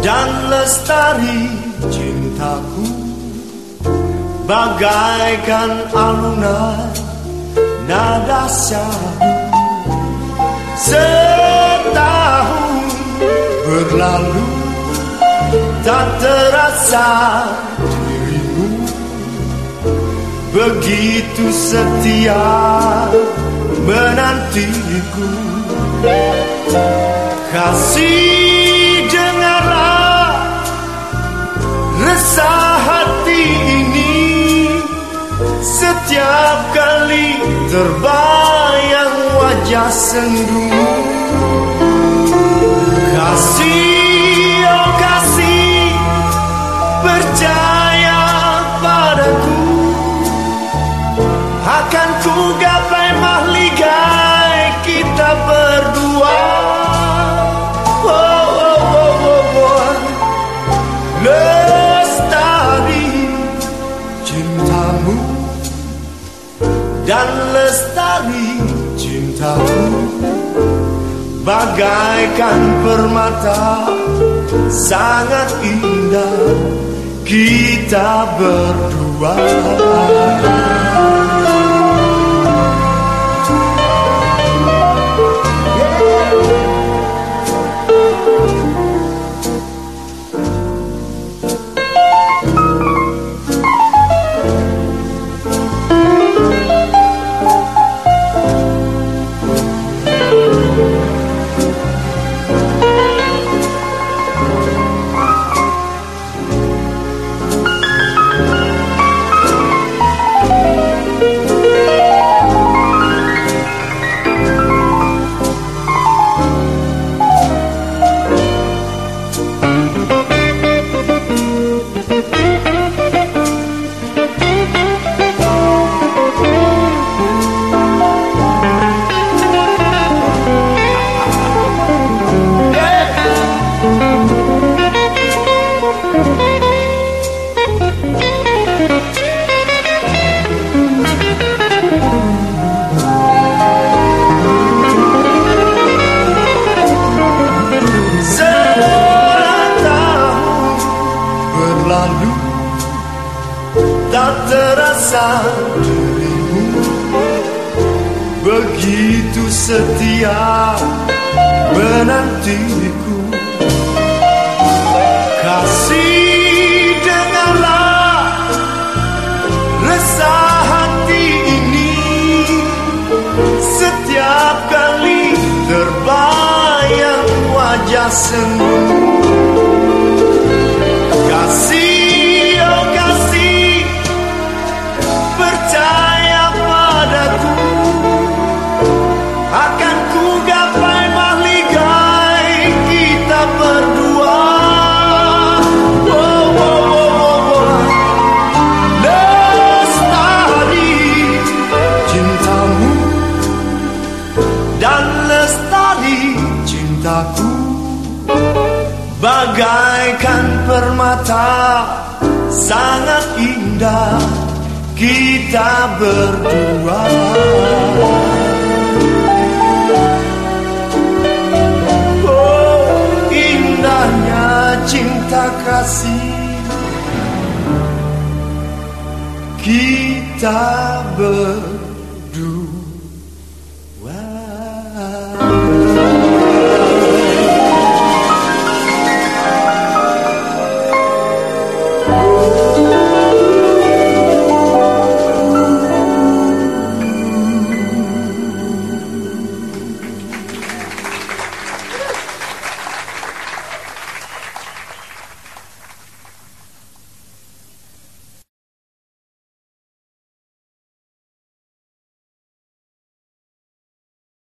dan lestari cintaku. Bagaikan alunan nada syahdu setahun berlalu tak terasa dirimu. Begitu setia menantiku. Kasih setiap kali terbayang wajah sendu. Kasih oh kasih percaya padaku. Akan ku bagaikan permata sangat indah kita berdua. Terasa dirimu. Begitu setia menantiku. Kasih cintaku. Bagaikan permata sangat indah kita berdua. Oh indahnya cinta kasih kita berdua